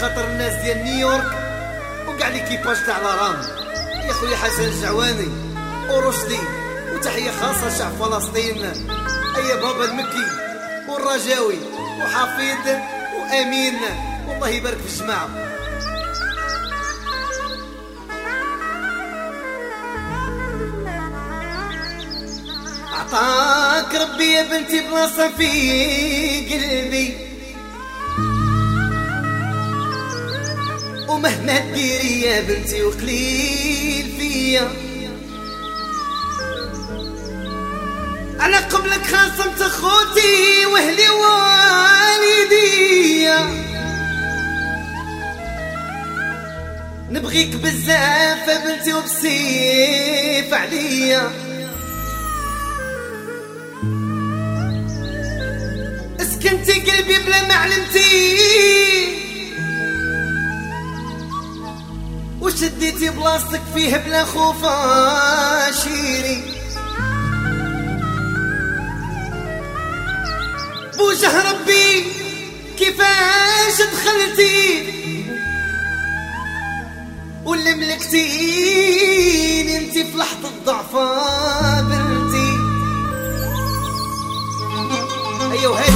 خاطر الناس ديال نيويورك وكاع ليكيباج تاع لا رام يا خويا حسن الجعواني ورشدي وتحية خاصة شعب فلسطين. أيا بابا المكي والرجاوي وحفيد وأمين. والله يبارك في الجماعة. عطاك ربي يا بنتي بلاصة في قلبي. ومهما ديري يا بنتي وقليل فيا. أنا قبلك خاصمت خوتي وأهلي والديا نبغيك بزاف يا بنتي وبسيف عليا. اسكنتي قلبي بلا معنى. بلاصتك فيه بلا خوف شيري بوجه ربي كيفاش دخلتي؟ ولا ملكتيني انتي في لحظة ضعفة بنتي أيوه هاي